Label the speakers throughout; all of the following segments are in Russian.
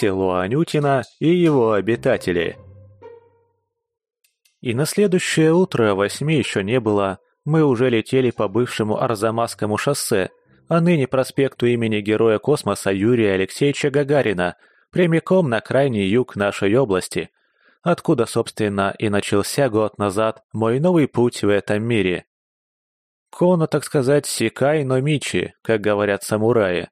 Speaker 1: село Анютина и его обитатели. И на следующее утро восьми еще не было, мы уже летели по бывшему Арзамасскому шоссе, а ныне проспекту имени Героя Космоса Юрия Алексеевича Гагарина, прямиком на крайний юг нашей области, откуда, собственно, и начался год назад мой новый путь в этом мире. Коно, так сказать, сикай, но мичи, как говорят самураи.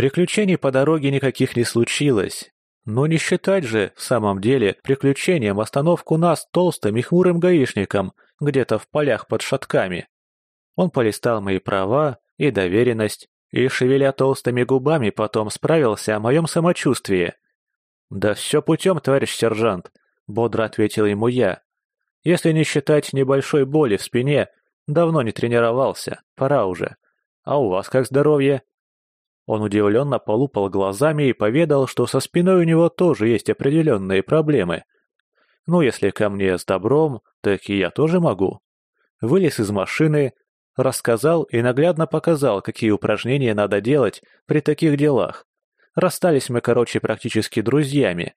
Speaker 1: Приключений по дороге никаких не случилось. Но не считать же, в самом деле, приключением остановку нас толстым и хмурым гаишником где-то в полях под шатками. Он полистал мои права и доверенность, и, шевеля толстыми губами, потом справился о моем самочувствии. «Да все путем, товарищ сержант», — бодро ответил ему я. «Если не считать небольшой боли в спине, давно не тренировался, пора уже. А у вас как здоровье?» Он удивленно полупал глазами и поведал, что со спиной у него тоже есть определенные проблемы. Ну, если ко мне с добром, так и я тоже могу. Вылез из машины, рассказал и наглядно показал, какие упражнения надо делать при таких делах. Расстались мы, короче, практически друзьями.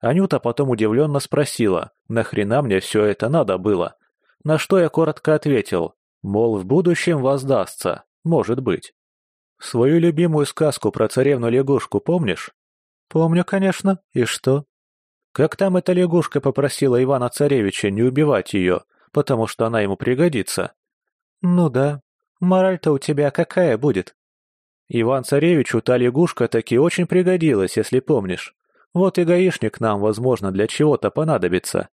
Speaker 1: Анюта потом удивленно спросила, нахрена мне все это надо было. На что я коротко ответил, мол, в будущем воздастся, может быть. Свою любимую сказку про царевну-лягушку помнишь? Помню, конечно. И что? Как там эта лягушка попросила Ивана-царевича не убивать ее, потому что она ему пригодится? Ну да. Мораль-то у тебя какая будет? Иван-царевичу та лягушка таки очень пригодилась, если помнишь. Вот и гаишник нам, возможно, для чего-то понадобится.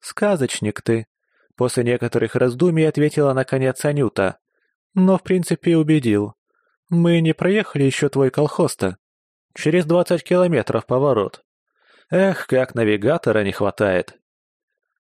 Speaker 1: Сказочник ты. После некоторых раздумий ответила наконец Анюта. Но в принципе убедил. Мы не проехали еще твой колхоз-то. Через двадцать километров поворот. Эх, как навигатора не хватает.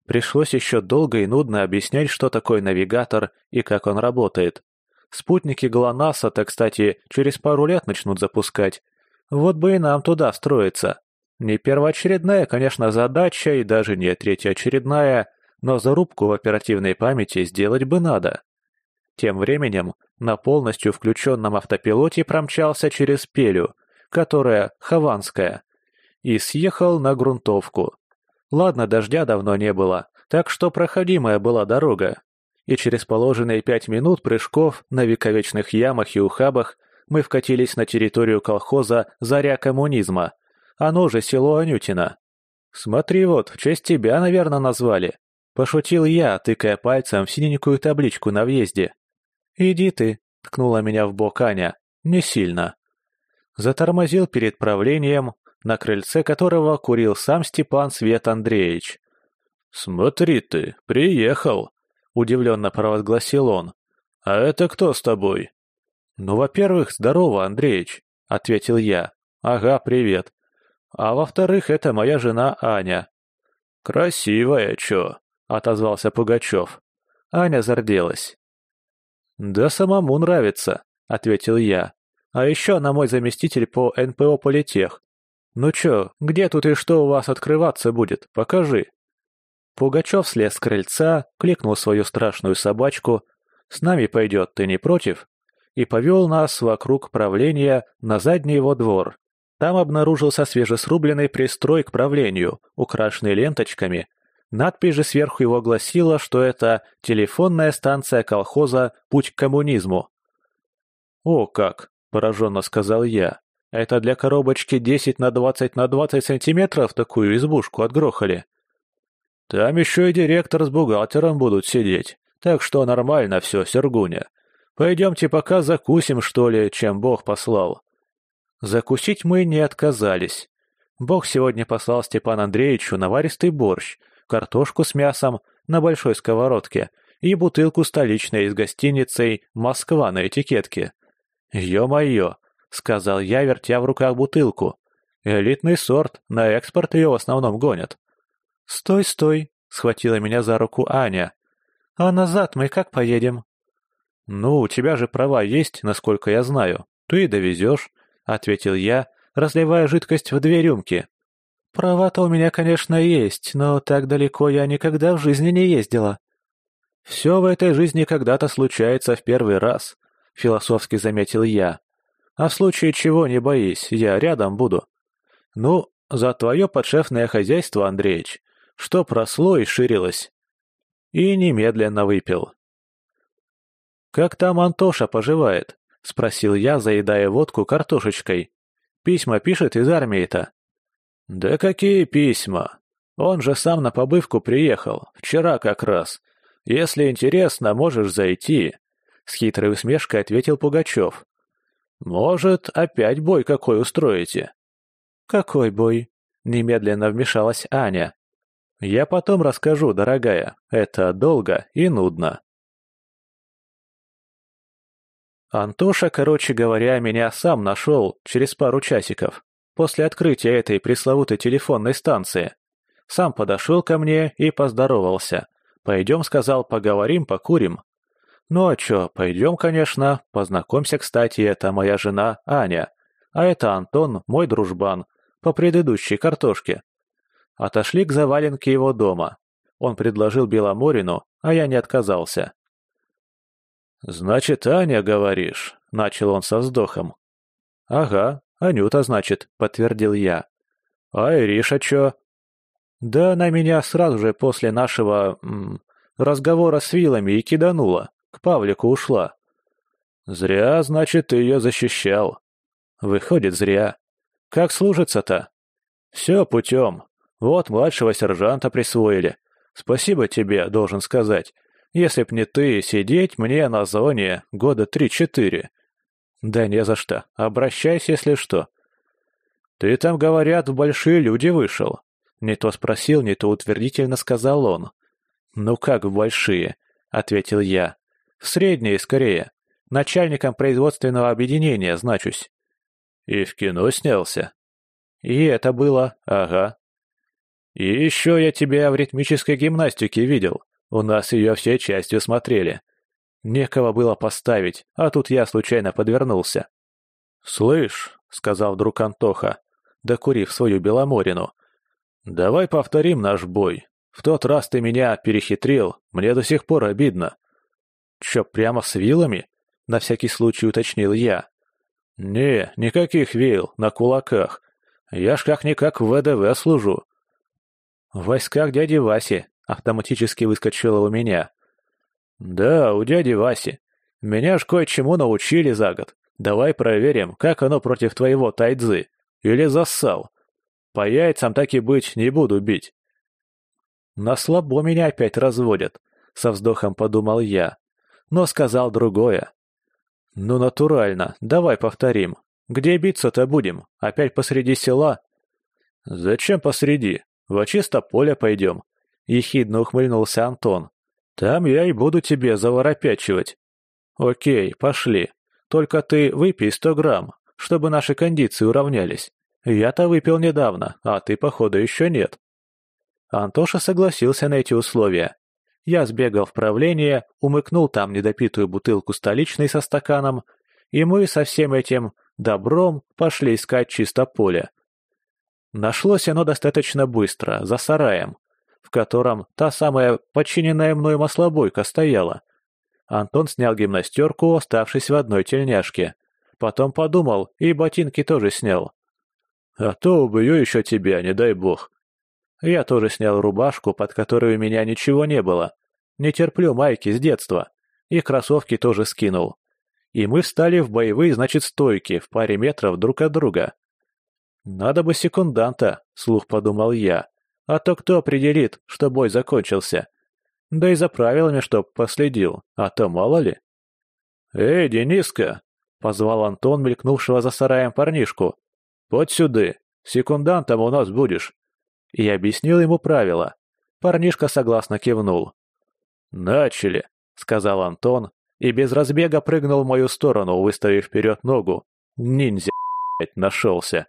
Speaker 1: Пришлось еще долго и нудно объяснять, что такое навигатор и как он работает. Спутники ГЛОНАССа-то, кстати, через пару лет начнут запускать. Вот бы и нам туда встроиться. Не первоочередная, конечно, задача и даже не третьеочередная, но зарубку в оперативной памяти сделать бы надо. Тем временем на полностью включенном автопилоте промчался через Пелю, которая Хованская, и съехал на грунтовку. Ладно, дождя давно не было, так что проходимая была дорога. И через положенные пять минут прыжков на вековечных ямах и ухабах мы вкатились на территорию колхоза «Заря коммунизма», оно же село Анютино. «Смотри вот, в честь тебя, наверное, назвали», – пошутил я, тыкая пальцем в синенькую табличку на въезде. «Иди ты», — ткнула меня в бок Аня, — «не сильно». Затормозил перед правлением, на крыльце которого курил сам Степан Свет Андреевич. «Смотри ты, приехал», — удивленно провозгласил он. «А это кто с тобой?» «Ну, во-первых, здорово, Андреич», — ответил я. «Ага, привет. А во-вторых, это моя жена Аня». «Красивая, чё?» — отозвался Пугачев. Аня зарделась. «Да самому нравится», — ответил я. «А еще она мой заместитель по НПО Политех. Ну чё, где тут и что у вас открываться будет? Покажи». Пугачев слез с крыльца, кликнул свою страшную собачку. «С нами пойдет, ты не против?» И повел нас вокруг правления на задний его двор. Там обнаружился свежесрубленный пристрой к правлению, украшенный ленточками, Надпись же сверху его гласила, что это телефонная станция колхоза «Путь к коммунизму». «О как!» – пораженно сказал я. «Это для коробочки 10 на 20 на 20 сантиметров такую избушку отгрохали?» «Там еще и директор с бухгалтером будут сидеть, так что нормально все, Сергуня. Пойдемте пока закусим, что ли, чем Бог послал». Закусить мы не отказались. Бог сегодня послал Степан Андреевичу наваристый борщ – картошку с мясом на большой сковородке и бутылку столичной с гостиницей «Москва» на этикетке. «Ё-моё!» — сказал я, вертя в руках бутылку. «Элитный сорт, на экспорт ее в основном гонят». «Стой, стой!» — схватила меня за руку Аня. «А назад мы как поедем?» «Ну, у тебя же права есть, насколько я знаю. Ты и довезешь», — ответил я, разливая жидкость в две рюмки. «Права-то у меня, конечно, есть, но так далеко я никогда в жизни не ездила». «Все в этой жизни когда-то случается в первый раз», — философски заметил я. «А в случае чего не боись, я рядом буду. Ну, за твое подшефное хозяйство, Андреич, что просло и ширилось. И немедленно выпил. «Как там Антоша поживает?» — спросил я, заедая водку картошечкой. «Письма пишет из армии-то». «Да какие письма? Он же сам на побывку приехал, вчера как раз. Если интересно, можешь зайти», — с хитрой усмешкой ответил Пугачев. «Может, опять бой какой устроите?» «Какой бой?» — немедленно вмешалась Аня. «Я потом расскажу, дорогая. Это долго и нудно». Антоша, короче говоря, меня сам нашел через пару часиков, после открытия этой пресловутой телефонной станции. Сам подошел ко мне и поздоровался. «Пойдем», — сказал, — «поговорим, покурим». «Ну а чё, пойдем, конечно. Познакомься, кстати, это моя жена Аня. А это Антон, мой дружбан, по предыдущей картошке». Отошли к заваленке его дома. Он предложил Беломорину, а я не отказался. «Значит, Аня, говоришь?» — начал он со вздохом. «Ага, Анюта, значит», — подтвердил я. «А Ириша чё?» «Да она меня сразу же после нашего... М, разговора с вилами и киданула. К Павлику ушла». «Зря, значит, ты ее защищал». «Выходит, зря. Как служится-то?» «Все путем. Вот младшего сержанта присвоили. Спасибо тебе, должен сказать. Если б не ты, сидеть мне на зоне года три-четыре. Да не за что. Обращайся, если что. Ты там, говорят, в большие люди вышел. Не то спросил, не то утвердительно сказал он. Ну как в большие? Ответил я. В средние, скорее. Начальником производственного объединения значусь. И в кино снялся. И это было, ага. И еще я тебя в ритмической гимнастике видел. У нас ее все частью смотрели. Некого было поставить, а тут я случайно подвернулся. «Слышь», — сказал вдруг Антоха, докурив свою Беломорину, — «давай повторим наш бой. В тот раз ты меня перехитрил, мне до сих пор обидно». «Чё, прямо с вилами?» — на всякий случай уточнил я. «Не, никаких вил, на кулаках. Я ж как-никак в ВДВ служу». «В войсках дяди Васи», Автоматически выскочило у меня. «Да, у дяди Васи. Меня ж кое-чему научили за год. Давай проверим, как оно против твоего тайцзы. Или зассал. По яйцам так и быть не буду бить». «На слабо меня опять разводят», — со вздохом подумал я. Но сказал другое. «Ну, натурально, давай повторим. Где биться-то будем? Опять посреди села?» «Зачем посреди? Во чисто поле пойдем. — ехидно ухмыльнулся Антон. «Там я и буду тебе заворопячивать». «Окей, пошли. Только ты выпей сто грамм, чтобы наши кондиции уравнялись. Я-то выпил недавно, а ты, походу, еще нет». Антоша согласился на эти условия. Я сбегал в правление, умыкнул там недопитую бутылку столичной со стаканом, и мы со всем этим добром пошли искать чисто поле. Нашлось оно достаточно быстро, за сараем, в котором та самая подчиненная мной маслобойка стояла. Антон снял гимнастерку, оставшись в одной тельняшке. Потом подумал и ботинки тоже снял. «А то убью еще тебя, не дай бог». Я тоже снял рубашку, под которой у меня ничего не было. Не терплю майки с детства. И кроссовки тоже скинул. И мы встали в боевые, значит, стойки, в паре метров друг от друга. «Надо бы секунданта», — слух подумал я. А то кто определит, что бой закончился? Да и за правилами чтоб последил, а то мало ли. «Эй, Дениска!» — позвал Антон, мелькнувшего за сараем парнишку. «Вот сюда, секундантом у нас будешь». И объяснил ему правила. Парнишка согласно кивнул. «Начали», — сказал Антон, и без разбега прыгнул в мою сторону, выставив вперед ногу. Ниндзя, нашелся.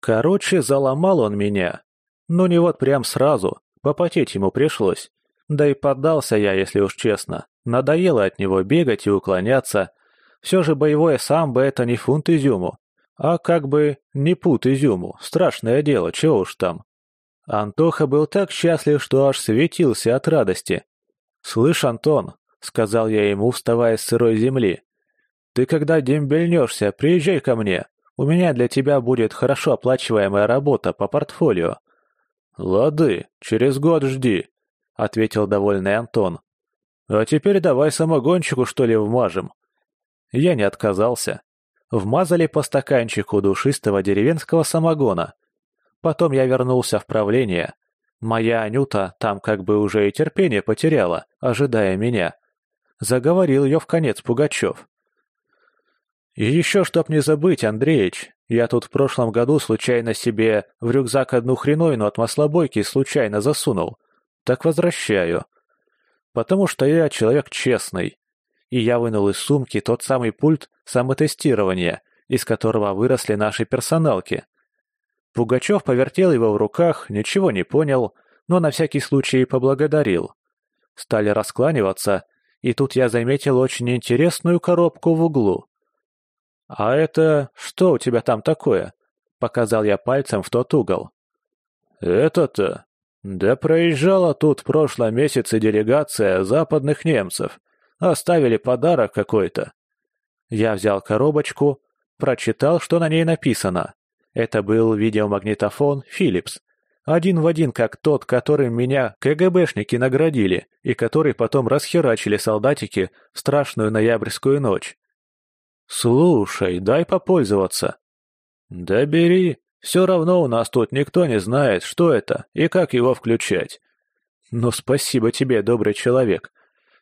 Speaker 1: Короче, заломал он меня. Ну не вот прям сразу, попотеть ему пришлось. Да и поддался я, если уж честно. Надоело от него бегать и уклоняться. Все же боевое самбо — это не фунт изюму. А как бы не пут изюму, страшное дело, чего уж там. Антоха был так счастлив, что аж светился от радости. «Слышь, Антон», — сказал я ему, вставая с сырой земли, — «ты когда дембельнешься, приезжай ко мне, У меня для тебя будет хорошо оплачиваемая работа по портфолио». «Лады, через год жди», — ответил довольный Антон. «А теперь давай самогончику, что ли, вмажем». Я не отказался. Вмазали по стаканчику душистого деревенского самогона. Потом я вернулся в правление. Моя Анюта там как бы уже и терпение потеряла, ожидая меня. Заговорил ее в конец Пугачев. «И еще, чтоб не забыть, Андреич, я тут в прошлом году случайно себе в рюкзак одну хреновину от маслобойки случайно засунул. Так возвращаю. Потому что я человек честный и я вынул из сумки тот самый пульт самотестирования, из которого выросли наши персоналки. Пугачев повертел его в руках, ничего не понял, но на всякий случай поблагодарил. Стали раскланиваться, и тут я заметил очень интересную коробку в углу. «А это что у тебя там такое?» — показал я пальцем в тот угол. «Это-то? Да проезжала тут в прошлом месяце делегация западных немцев. Оставили подарок какой-то. Я взял коробочку, прочитал, что на ней написано. Это был видеомагнитофон Philips. Один в один, как тот, которым меня КГБшники наградили и который потом расхерачили солдатики в страшную ноябрьскую ночь. «Слушай, дай попользоваться». «Да бери, все равно у нас тут никто не знает, что это и как его включать». «Ну, спасибо тебе, добрый человек.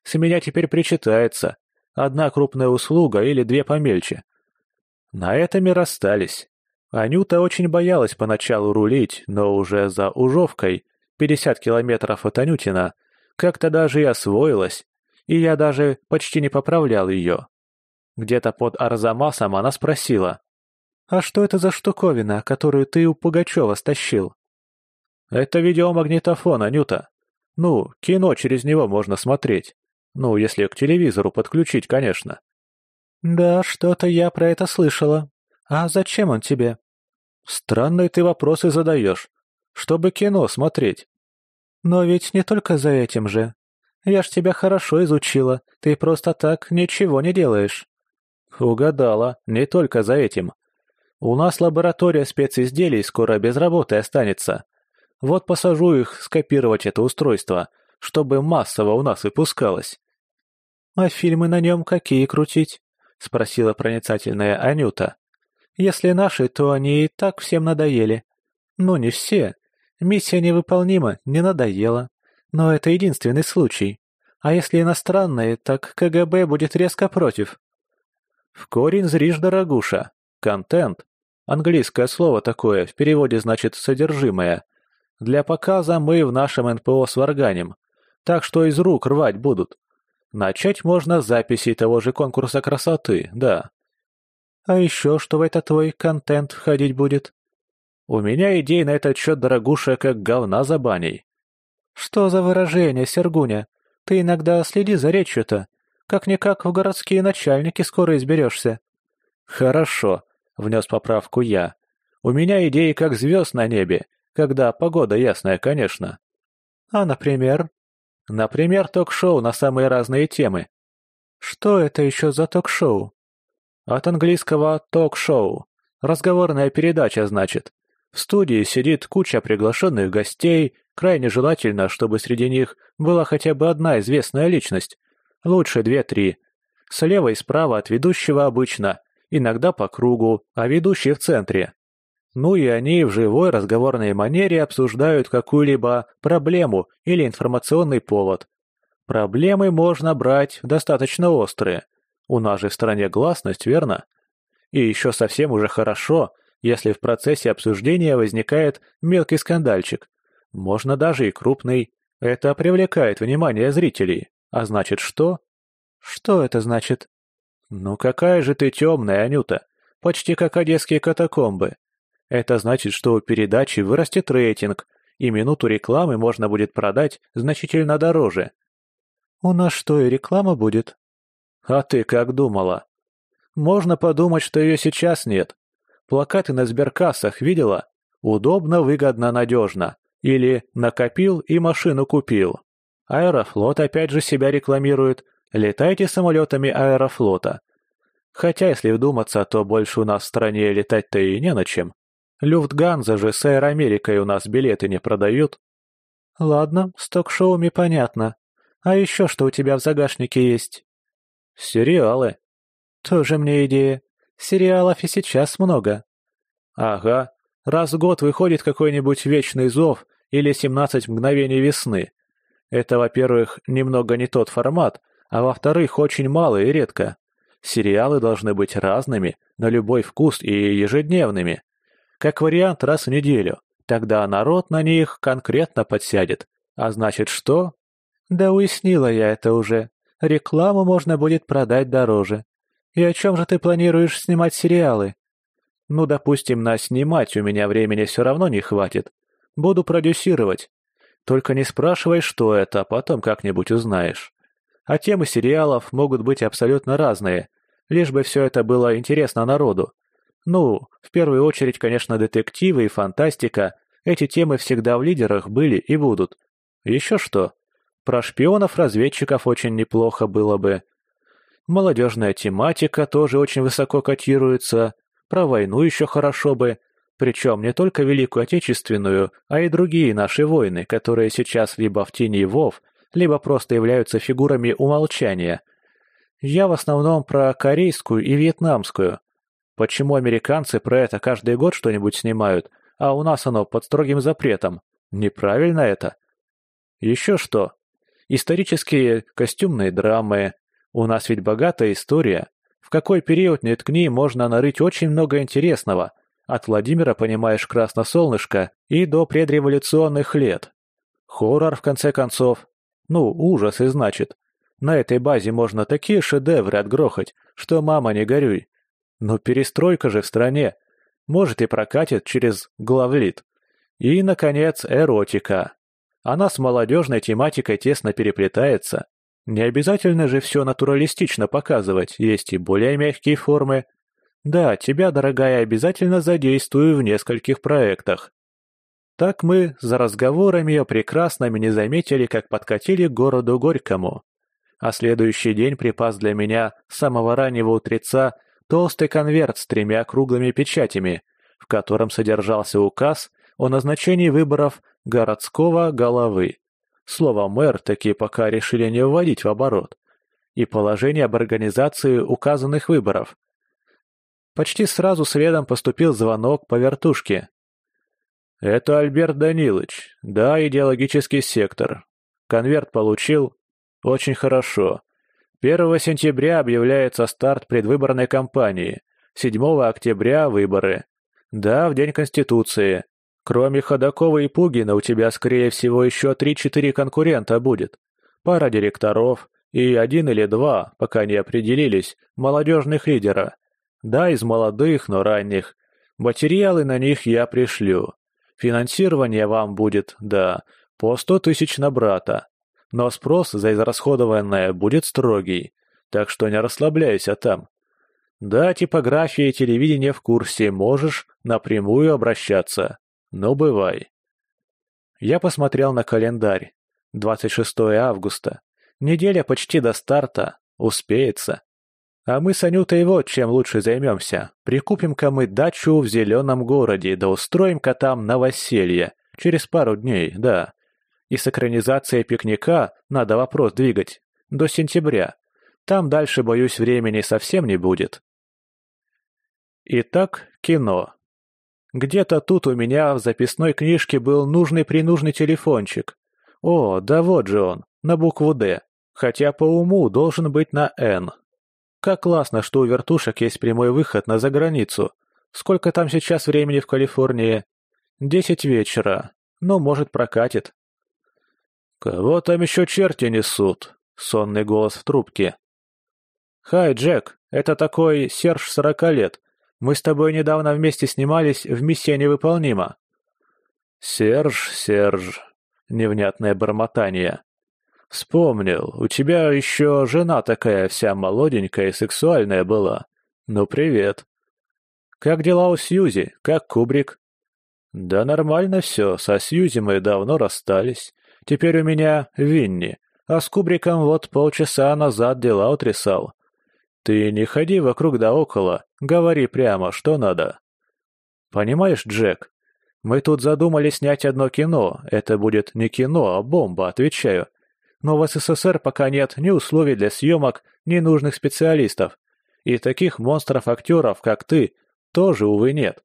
Speaker 1: С меня теперь причитается. Одна крупная услуга или две помельче. На этом и расстались. Анюта очень боялась поначалу рулить, но уже за Ужовкой, 50 километров от Анютина, как-то даже и освоилась, и я даже почти не поправлял ее. Где-то под Арзамасом она спросила, «А что это за штуковина, которую ты у Пугачева стащил?» «Это видеомагнитофон, Анюта. Ну, кино через него можно смотреть. Ну, если к телевизору подключить, конечно. Да, что-то я про это слышала. А зачем он тебе? Странные ты вопросы задаешь. Чтобы кино смотреть. Но ведь не только за этим же. Я ж тебя хорошо изучила. Ты просто так ничего не делаешь. Угадала, не только за этим. У нас лаборатория специзделий скоро без работы останется. Вот посажу их скопировать это устройство, чтобы массово у нас выпускалось. «А фильмы на нем какие крутить?» — спросила проницательная Анюта. «Если наши, то они и так всем надоели. Ну, не все. Миссия невыполнима, не надоела. Но это единственный случай. А если иностранные, так КГБ будет резко против». «В корень зришь, дорогуша. Контент. Английское слово такое, в переводе значит «содержимое». Для показа мы в нашем НПО сварганим. Так что из рук рвать будут. Начать можно с записи того же конкурса красоты, да. А еще что в этот твой контент входить будет? У меня идей на этот счет, дорогуша, как говна за баней. Что за выражение, Сергуня? Ты иногда следи за речью-то. Как-никак в городские начальники скоро изберешься. Хорошо, внес поправку я. У меня идеи как звезд на небе, когда погода ясная, конечно. А, например? Например, ток-шоу на самые разные темы. Что это еще за ток-шоу? От английского «ток-шоу». Разговорная передача, значит. В студии сидит куча приглашенных гостей, крайне желательно, чтобы среди них была хотя бы одна известная личность. Лучше две-три. Слева и справа от ведущего обычно, иногда по кругу, а ведущий в центре. Ну и они в живой разговорной манере обсуждают какую-либо проблему или информационный повод. Проблемы можно брать достаточно острые. У нас же в стране гласность, верно? И еще совсем уже хорошо, если в процессе обсуждения возникает мелкий скандальчик. Можно даже и крупный. Это привлекает внимание зрителей. А значит что? Что это значит? Ну какая же ты темная, Анюта. Почти как одесские катакомбы. Это значит, что у передачи вырастет рейтинг, и минуту рекламы можно будет продать значительно дороже. У нас что, и реклама будет? А ты как думала? Можно подумать, что ее сейчас нет. Плакаты на сберкассах видела? Удобно, выгодно, надежно. Или накопил и машину купил. Аэрофлот опять же себя рекламирует. Летайте самолетами аэрофлота. Хотя, если вдуматься, то больше у нас в стране летать-то и не на чем. Люфтганза же с Air Америкой у нас билеты не продают. Ладно, с ток-шоуми понятно. А еще что у тебя в загашнике есть? Сериалы. Тоже мне идея. Сериалов и сейчас много. Ага. Раз в год выходит какой-нибудь «Вечный зов» или «17 мгновений весны». Это, во-первых, немного не тот формат, а во-вторых, очень мало и редко. Сериалы должны быть разными, на любой вкус и ежедневными. Как вариант, раз в неделю. Тогда народ на них конкретно подсядет. А значит что? Да уяснила я это уже. Рекламу можно будет продать дороже. И о чем же ты планируешь снимать сериалы? Ну, допустим, на снимать у меня времени все равно не хватит. Буду продюсировать. Только не спрашивай, что это, а потом как-нибудь узнаешь. А темы сериалов могут быть абсолютно разные, лишь бы все это было интересно народу. Ну, в первую очередь, конечно, детективы и фантастика. Эти темы всегда в лидерах были и будут. Еще что? Про шпионов-разведчиков очень неплохо было бы. Молодежная тематика тоже очень высоко котируется. Про войну еще хорошо бы. Причем не только Великую Отечественную, а и другие наши войны, которые сейчас либо в тени Вов, либо просто являются фигурами умолчания. Я в основном про корейскую и вьетнамскую. Почему американцы про это каждый год что-нибудь снимают, а у нас оно под строгим запретом? Неправильно это. Еще что? Исторические костюмные драмы. У нас ведь богатая история. В какой период не ткни, можно нарыть очень много интересного. От Владимира, понимаешь, Красносолнышко и до предреволюционных лет. Хоррор, в конце концов. Ну, ужасы, значит. На этой базе можно такие шедевры отгрохать, что мама не горюй. Но перестройка же в стране. Может и прокатит через главлит. И, наконец, эротика. Она с молодежной тематикой тесно переплетается. Не обязательно же все натуралистично показывать, есть и более мягкие формы. Да, тебя, дорогая, обязательно задействую в нескольких проектах. Так мы за разговорами о прекрасном не заметили, как подкатили к городу Горькому. А следующий день припас для меня с самого раннего утреца толстый конверт с тремя круглыми печатями, в котором содержался указ о назначении выборов городского головы. Слово «мэр» такие пока решили не вводить в оборот. И положение об организации указанных выборов. Почти сразу следом поступил звонок по вертушке. «Это Альберт Данилович. Да, идеологический сектор. Конверт получил? Очень хорошо. 1 сентября объявляется старт предвыборной кампании. 7 октября – выборы. Да, в День Конституции. Кроме Ходакова и Пугина у тебя, скорее всего, еще 3-4 конкурента будет. Пара директоров и один или два, пока не определились, молодежных лидера. Да, из молодых, но ранних. Материалы на них я пришлю. Финансирование вам будет, да, по 100 тысяч на брата. Но спрос за израсходованное будет строгий, так что не расслабляйся там. Да, типография и телевидение в курсе, можешь напрямую обращаться. Ну, бывай. Я посмотрел на календарь. 26 августа. Неделя почти до старта. Успеется. А мы с Анютой вот чем лучше займемся. Прикупим-ка мы дачу в зеленом городе, да устроим-ка там новоселье. Через пару дней, да. И с экранизацией пикника надо вопрос двигать. До сентября. Там дальше, боюсь, времени совсем не будет. Итак, кино. Где-то тут у меня в записной книжке был нужный-принужный телефончик. О, да вот же он, на букву «Д», хотя по уму должен быть на «Н». Как классно, что у вертушек есть прямой выход на заграницу. Сколько там сейчас времени в Калифорнии? Десять вечера. Ну, может, прокатит. «Кого там еще черти несут?» — сонный голос в трубке. «Хай, Джек, это такой Серж сорока лет. Мы с тобой недавно вместе снимались в «Миссия невыполнима». «Серж, Серж», — невнятное бормотание. «Вспомнил, у тебя еще жена такая вся молоденькая и сексуальная была. Ну, привет». «Как дела у Сьюзи? Как Кубрик?» «Да нормально все, со Сьюзи мы давно расстались. Теперь у меня Винни, а с Кубриком вот полчаса назад дела утрясал. Ты не ходи вокруг да около, говори прямо, что надо. Понимаешь, Джек, мы тут задумали снять одно кино. Это будет не кино, а бомба, отвечаю. Но в СССР пока нет ни условий для съемок, ни нужных специалистов. И таких монстров-актеров, как ты, тоже, увы, нет.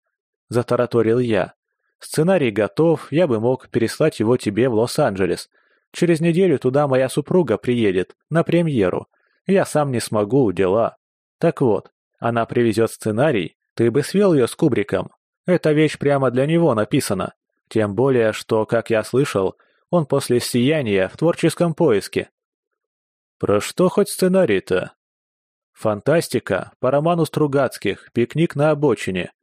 Speaker 1: Затараторил я. Сценарий готов, я бы мог переслать его тебе в Лос-Анджелес. Через неделю туда моя супруга приедет, на премьеру. Я сам не смогу, дела. Так вот, она привезет сценарий, ты бы свел ее с Кубриком. Эта вещь прямо для него написана. Тем более, что, как я слышал, он после «Сияния» в творческом поиске. Про что хоть сценарий-то? Фантастика, по роману Стругацких, «Пикник на обочине».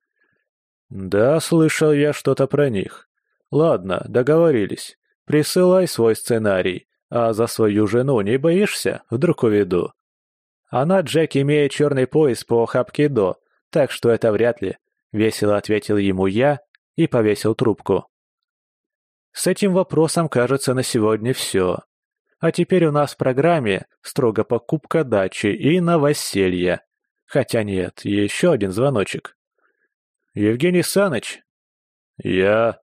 Speaker 1: Да, слышал я что-то про них. Ладно, договорились. Присылай свой сценарий, а за свою жену не боишься, вдруг уведу. Она, Джек, имеет черный пояс по хапкидо, так что это вряд ли. Весело ответил ему я и повесил трубку. С этим вопросом, кажется, на сегодня все. А теперь у нас в программе строго покупка дачи и новоселье. Хотя нет, еще один звоночек. Евгений Саныч. Я.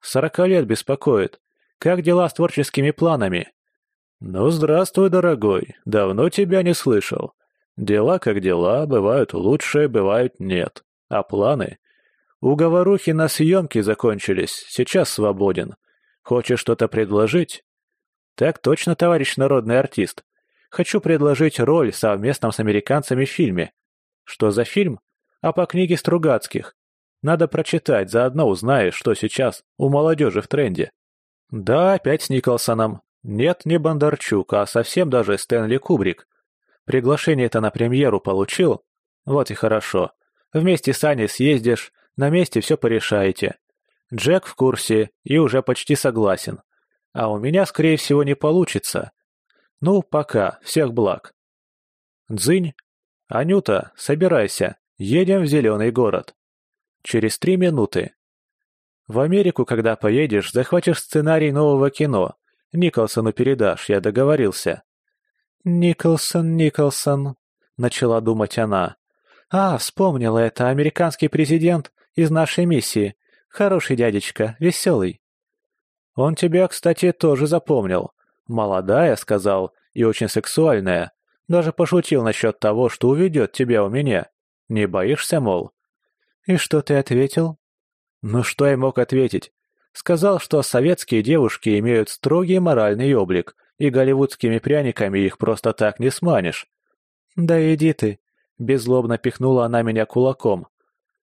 Speaker 1: Сорока лет беспокоит. Как дела с творческими планами? Ну, здравствуй, дорогой. Давно тебя не слышал. Дела как дела, бывают лучше, бывают нет. А планы? Уговорухи на съемки закончились, сейчас свободен. Хочешь что-то предложить? Так точно, товарищ народный артист. Хочу предложить роль совместном с американцами в фильме. Что за фильм? А по книге Стругацких. Надо прочитать, заодно узнаешь, что сейчас у молодежи в тренде. Да, опять с Николсоном. Нет, не Бондарчук, а совсем даже Стэнли Кубрик. Приглашение-то на премьеру получил? Вот и хорошо. Вместе с Аней съездишь, на месте все порешаете. Джек в курсе и уже почти согласен. А у меня, скорее всего, не получится. Ну, пока, всех благ. Дзынь. Анюта, собирайся, едем в зеленый город. Через три минуты. В Америку, когда поедешь, захватишь сценарий нового кино. Николсону передашь, я договорился. Николсон, Николсон, начала думать она. А, вспомнила это, американский президент из нашей миссии. Хороший дядечка, веселый. Он тебя, кстати, тоже запомнил. Молодая, сказал, и очень сексуальная. Даже пошутил насчет того, что уведет тебя у меня. Не боишься, мол? И что ты ответил? Ну что я мог ответить? Сказал, что советские девушки имеют строгий моральный облик, и голливудскими пряниками их просто так не сманишь. Да иди ты, Беззлобно пихнула она меня кулаком.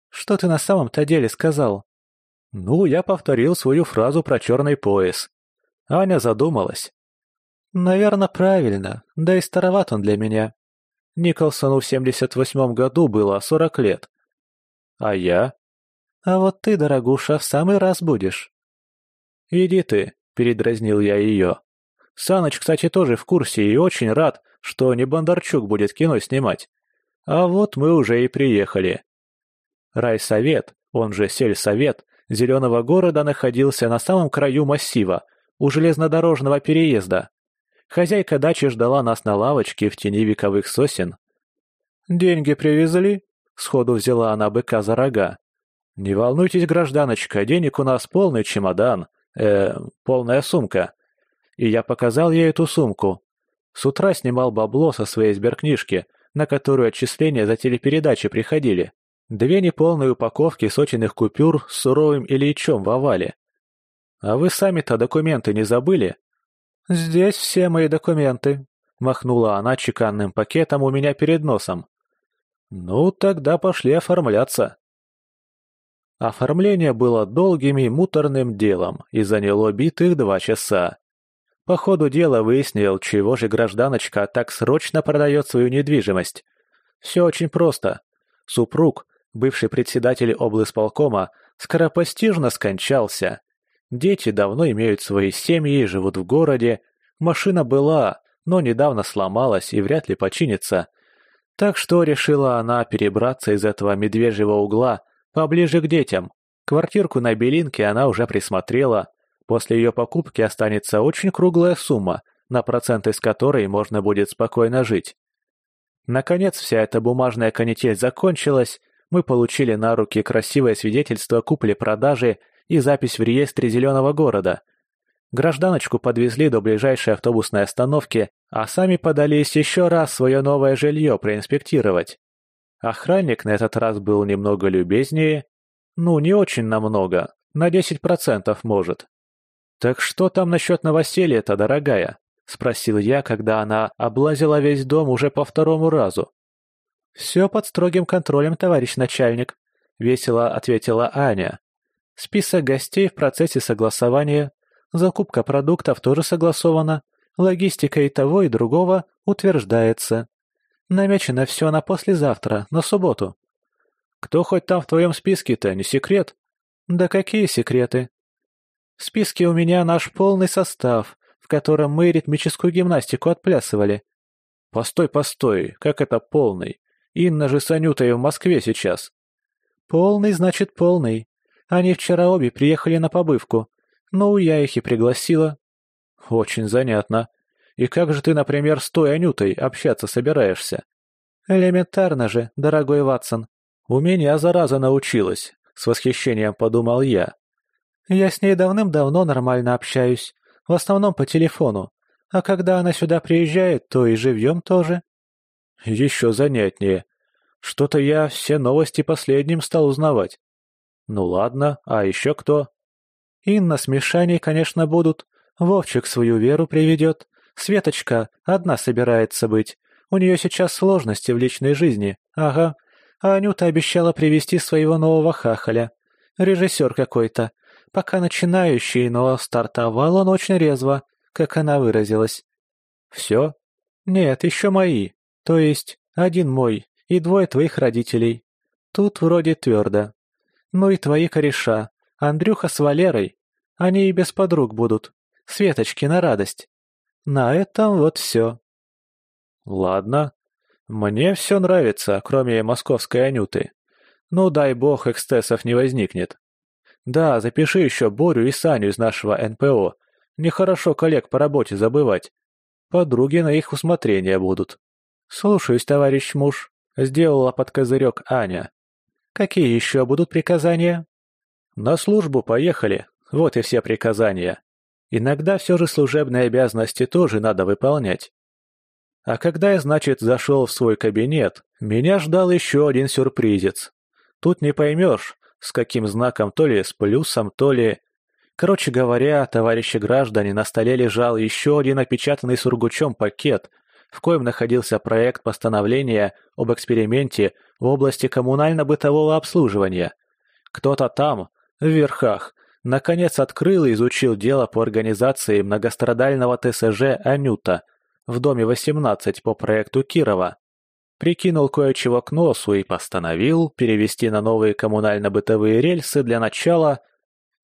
Speaker 1: «Что ты на самом-то деле сказал?» «Ну, я повторил свою фразу про черный пояс». Аня задумалась. «Наверное, правильно, да и староват он для меня. Николсону в 78-м году было 40 лет. А я? А вот ты, дорогуша, в самый раз будешь». «Иди ты», — передразнил я ее. «Саныч, кстати, тоже в курсе и очень рад, что не Бондарчук будет кино снимать. А вот мы уже и приехали. Райсовет, он же сельсовет, зеленого города находился на самом краю массива, у железнодорожного переезда. Хозяйка дачи ждала нас на лавочке в тени вековых сосен. «Деньги привезли?» — сходу взяла она быка за рога. «Не волнуйтесь, гражданочка, денег у нас полный чемодан, э, полная сумка». И я показал ей эту сумку. С утра снимал бабло со своей сберкнижки, на которую отчисления за телепередачи приходили. Две неполные упаковки сочных купюр с суровым Ильичом в овале. А вы сами-то документы не забыли? Здесь все мои документы, махнула она чеканным пакетом у меня перед носом. Ну, тогда пошли оформляться. Оформление было долгим и муторным делом и заняло битых два часа. По ходу дела выяснил, чего же гражданочка так срочно продает свою недвижимость. Все очень просто. Супруг, бывший председатель облсполкома, скоропостижно скончался. Дети давно имеют свои семьи и живут в городе. Машина была, но недавно сломалась и вряд ли починится. Так что решила она перебраться из этого медвежьего угла поближе к детям. Квартирку на Белинке она уже присмотрела, После ее покупки останется очень круглая сумма, на проценты с которой можно будет спокойно жить. Наконец вся эта бумажная канитель закончилась, мы получили на руки красивое свидетельство купли-продажи и запись в реестре Зеленого города. Гражданочку подвезли до ближайшей автобусной остановки, а сами подались еще раз свое новое жилье проинспектировать. Охранник на этот раз был немного любезнее, ну, не очень намного, на 10% может. «Так что там насчет новоселья-то, дорогая?» — спросил я, когда она облазила весь дом уже по второму разу. «Все под строгим контролем, товарищ начальник», — весело ответила Аня. «Список гостей в процессе согласования, закупка продуктов тоже согласована, логистика и того, и другого утверждается. Намечено все на послезавтра, на субботу». «Кто хоть там в твоем списке-то, не секрет?» «Да какие секреты?» «В списке у меня наш полный состав, в котором мы ритмическую гимнастику отплясывали». «Постой, постой, как это полный? Инна же с Анютой в Москве сейчас».
Speaker 2: «Полный, значит, полный. Они вчера обе приехали на побывку. Ну, я их и пригласила».
Speaker 1: «Очень занятно. И как же ты, например, с той Анютой общаться собираешься?»
Speaker 2: «Элементарно же, дорогой Ватсон.
Speaker 1: У меня зараза научилась», — с восхищением подумал я.
Speaker 2: «Я с ней давным-давно нормально общаюсь, в основном по телефону. А когда она сюда приезжает, то и живьем тоже».
Speaker 1: Еще занятнее. Что-то я все новости последним стал узнавать. Ну ладно, а еще кто?
Speaker 2: Инна с Мишаней, конечно, будут. Вовчик свою веру приведет. Светочка одна собирается быть. У нее сейчас сложности в личной жизни. Ага. А Анюта обещала привести своего нового хахаля. Режиссер какой-то. Пока начинающий, но стартовал он очень резво, как она выразилась.
Speaker 1: Все?
Speaker 2: Нет, еще мои. То есть, один мой и двое твоих родителей. Тут вроде твердо. Ну и твои кореша, Андрюха с Валерой. Они и без подруг будут. Светочки на радость. На этом вот все.
Speaker 1: Ладно. Мне все нравится, кроме московской Анюты. Ну, дай бог, эксцессов не возникнет. Да, запиши еще Борю и Саню из нашего НПО. Нехорошо коллег по работе забывать. Подруги на их усмотрение будут.
Speaker 2: «Слушаюсь, товарищ муж», — сделала под козырек Аня. «Какие еще будут приказания?»
Speaker 1: «На службу поехали, вот и все приказания. Иногда все же служебные обязанности тоже надо выполнять». А когда я, значит, зашел в свой кабинет, меня ждал еще один сюрпризец. Тут не поймешь, с каким знаком, то ли с плюсом, то ли... Короче говоря, товарищи граждане, на столе лежал еще один опечатанный сургучом пакет — в коем находился проект постановления об эксперименте в области коммунально-бытового обслуживания. Кто-то там, в верхах, наконец открыл и изучил дело по организации многострадального ТСЖ «Анюта» в доме 18 по проекту Кирова. Прикинул кое-чего к носу и постановил перевести на новые коммунально-бытовые рельсы для начала...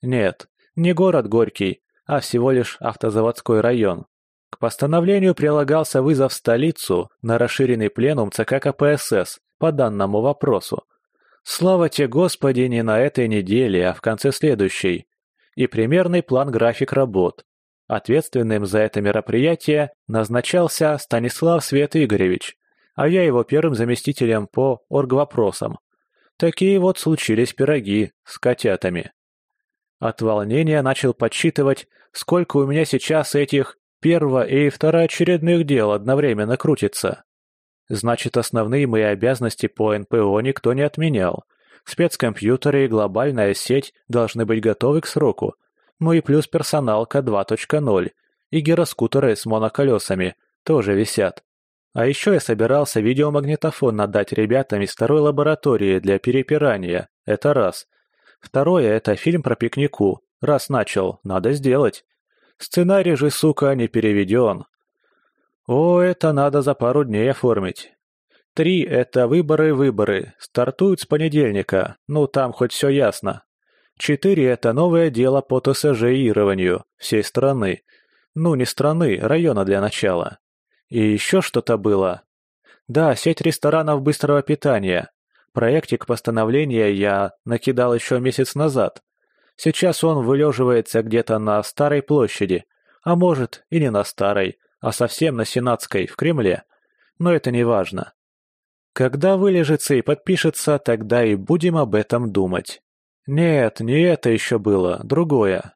Speaker 1: Нет, не город Горький, а всего лишь автозаводской район. К постановлению прилагался вызов в столицу на расширенный пленум ЦК КПСС по данному вопросу. Слава тебе, Господи, не на этой неделе, а в конце следующей. И примерный план-график работ. Ответственным за это мероприятие назначался Станислав Свет Игоревич, а я его первым заместителем по оргвопросам. Такие вот случились пироги с котятами. От волнения начал подсчитывать, сколько у меня сейчас этих перво- и второочередных дел одновременно крутится. Значит, основные мои обязанности по НПО никто не отменял. Спецкомпьютеры и глобальная сеть должны быть готовы к сроку. Ну и плюс персоналка 2.0 и гироскутеры с моноколесами тоже висят. А еще я собирался видеомагнитофон надать ребятам из второй лаборатории для перепирания. Это раз. Второе – это фильм про пикнику. Раз начал, надо сделать. Сценарий же, сука, не переведен. О, это надо за пару дней оформить. Три — это выборы-выборы, стартуют с понедельника, ну там хоть все ясно. Четыре — это новое дело по ТСЖированию всей страны. Ну, не страны, района для начала. И еще что-то было. Да, сеть ресторанов быстрого питания. Проектик постановления я накидал еще месяц назад. Сейчас он вылеживается где-то на Старой площади, а может и не на Старой, а совсем на Сенатской, в Кремле. Но это не важно. Когда вылежится и подпишется, тогда и будем об этом думать. Нет, не это еще было, другое.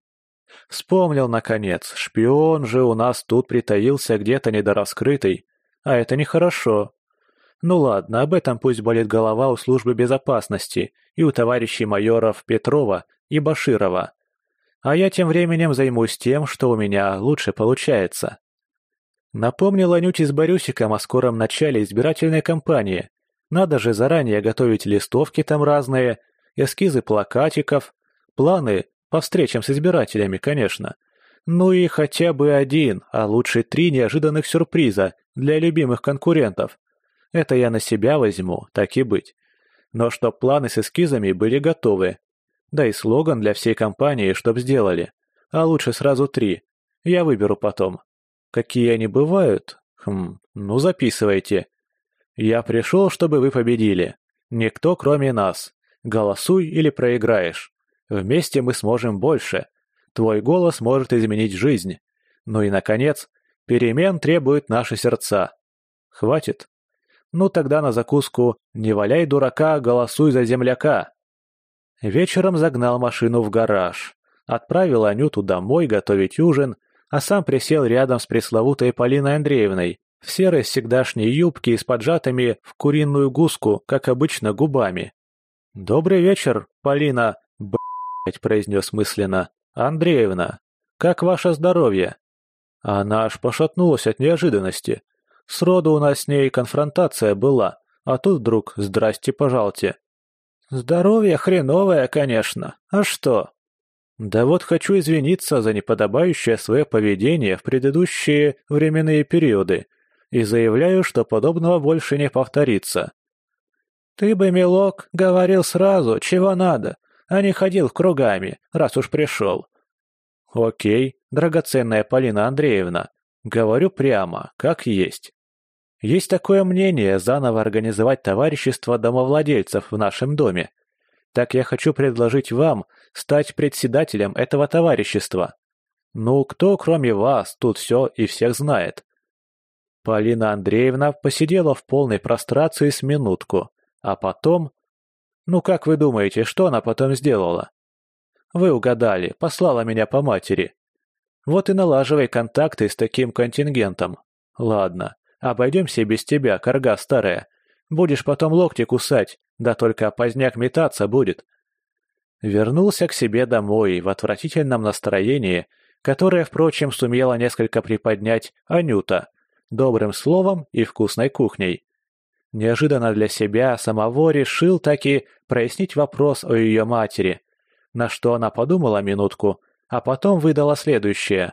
Speaker 1: Вспомнил, наконец, шпион же у нас тут притаился где-то недораскрытый, а это нехорошо. Ну ладно, об этом пусть болит голова у службы безопасности и у товарищей майоров Петрова и Баширова. А я тем временем займусь тем, что у меня лучше получается. Напомнил Анюте с Борюсиком о скором начале избирательной кампании. Надо же заранее готовить листовки там разные, эскизы плакатиков, планы по встречам с избирателями, конечно. Ну и хотя бы один, а лучше три неожиданных сюрприза для любимых конкурентов. Это я на себя возьму, так и быть. Но чтоб планы с эскизами были готовы. Да и слоган для всей компании, чтоб сделали. А лучше сразу три. Я выберу потом. Какие они бывают? Хм, ну записывайте. Я пришел, чтобы вы победили. Никто, кроме нас. Голосуй или проиграешь. Вместе мы сможем больше. Твой голос может изменить жизнь. Ну и, наконец, перемен требуют наши сердца. Хватит? Ну тогда на закуску «Не валяй дурака, голосуй за земляка». Вечером загнал машину в гараж, отправил Анюту домой готовить ужин, а сам присел рядом с пресловутой Полиной Андреевной в серой всегдашней юбке и с поджатыми в куриную гуску, как обычно, губами. «Добрый вечер, Полина, б***ь», произнес мысленно. «Андреевна, как ваше здоровье?» Она аж пошатнулась от неожиданности. Сроду у нас с ней конфронтация была, а тут вдруг «здрасте, пожалуйте». «Здоровье хреновое, конечно. А что?» «Да вот хочу извиниться за неподобающее свое поведение в предыдущие временные периоды и заявляю, что подобного больше не повторится. «Ты бы, милок, говорил сразу, чего надо, а не ходил кругами, раз уж пришел». «Окей, драгоценная Полина Андреевна, говорю прямо, как есть. Есть такое мнение заново организовать товарищество домовладельцев в нашем доме. Так я хочу предложить вам стать председателем этого товарищества. Ну, кто, кроме вас, тут все и всех знает?» Полина Андреевна посидела в полной прострации с минутку, а потом... Ну как вы думаете, что она потом сделала? Вы угадали, послала меня по матери. Вот и налаживай контакты с таким контингентом. Ладно, обойдемся без тебя, корга старая. Будешь потом локти кусать, да только поздняк метаться будет. Вернулся к себе домой в отвратительном настроении, которое, впрочем, сумела несколько приподнять Анюта, добрым словом и вкусной кухней. Неожиданно для себя самого решил таки прояснить вопрос о ее матери, на что она подумала минутку, а потом выдала следующее.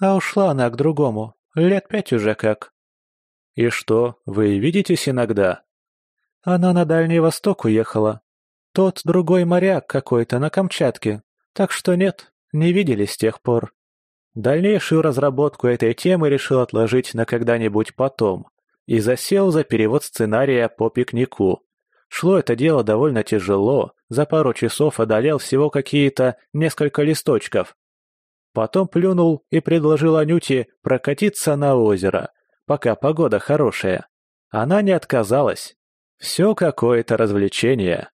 Speaker 1: «А ушла она к другому, лет пять уже как». «И что, вы видитесь иногда?» «Она на Дальний Восток уехала. Тот другой моряк какой-то на Камчатке, так что нет, не виделись с тех пор». Дальнейшую разработку этой темы решил отложить на когда-нибудь потом и засел за перевод сценария по пикнику. Шло это дело довольно тяжело, за пару часов одолел всего какие-то несколько листочков. Потом плюнул и предложил Анюте прокатиться на озеро, пока погода хорошая. Она не отказалась. Все какое-то развлечение.